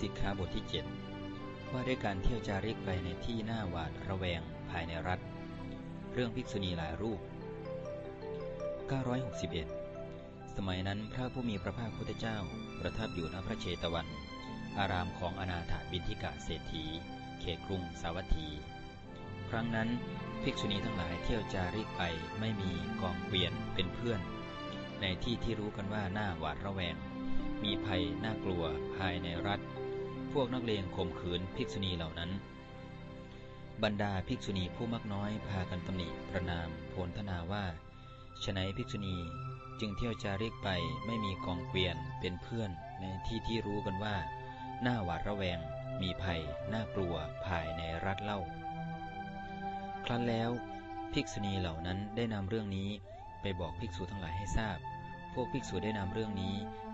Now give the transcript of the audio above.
สิกขาบทที่ 7 ว่าด้วยการเที่ยวจาริกไปในที่หน้าหวาดระแวงภายในรัฐ เรื่องภิกษุณีหลายรูป 961 สมัยนั้นพระผู้มีพระภาคพุทธเจ้า ประทับอยู่ณพระเชตวัน อารามของอนาถาบินทิกาเศรษฐี เขตกรุงสาวัตถี ครั้งนั้นภิกษุณีทั้งหลายเที่ยวจาริกไปไม่มีกองเกวียนเป็นเพื่อน ในที่ที่รู้กันว่าหน้าหวาดระแวง มีภัยน่ากลัวภายในรัฐ พวกนักเลงข่มขืนภิกษุณีเหล่านั้น บรรดาภิกษุณีผู้มักน้อยพากันตำหนิประนามโพลธนาว่าฉนัยภิกษุณีจึงเที่ยวจาริกไปไม่มีกองเกวียนเป็นเพื่อนในที่ที่รู้กันว่า หน้าหวาดระแวง มีภัยน่ากลัวภายในรัฐเล่า ครั้นแล้วภิกษุณีเหล่านั้นได้นำเรื่องนี้ไปบอกภิกษุทั้งหลายให้ทราบ พวกภิกษุได้นำเรื่องนี้